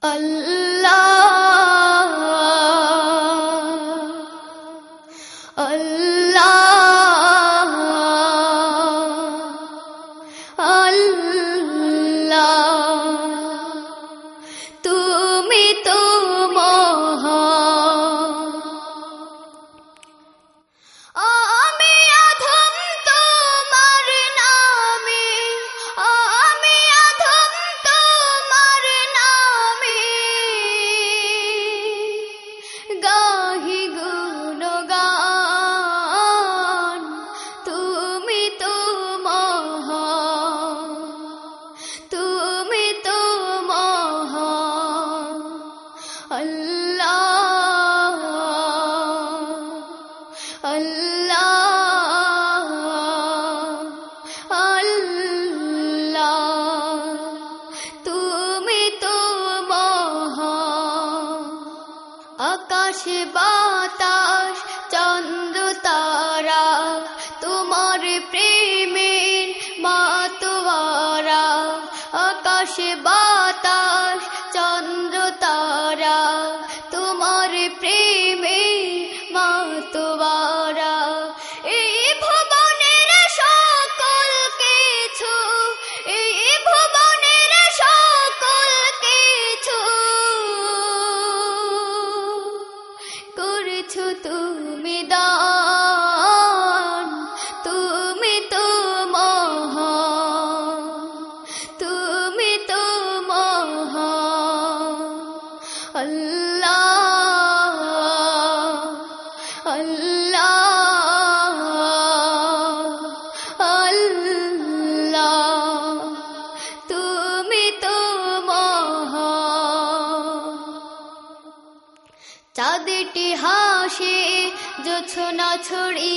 Allah আল্লাহ আল্লাহ আল্লাহ তুমি আকাশ বাতাস তোমার প্রেমের আকাশ বা নদীটি হাসে জোছনা ছড়ি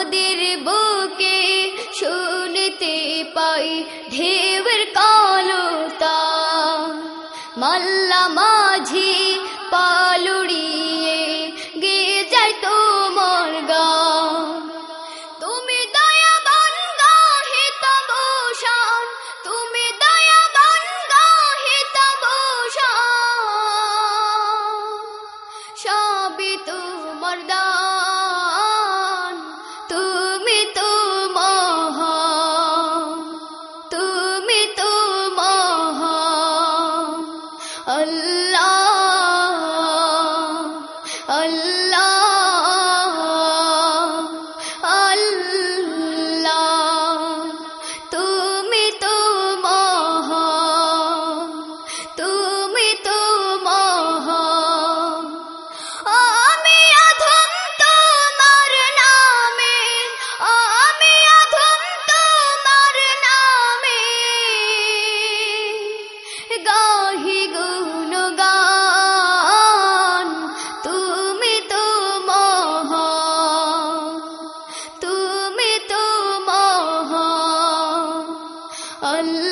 নদীর বুকে শুনতে পাই ঢেউর কালতা। মাল্লা মাঝি পালুড়িয়ে গে যায় তোমার গা। তুমি দয়াবান গাহে তবসান তুমি দয়াবান গাহে তবসান সবই তোমার দা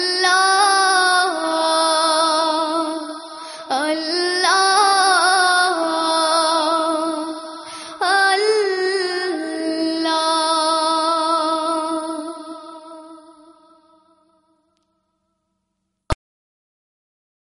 আল্লাহ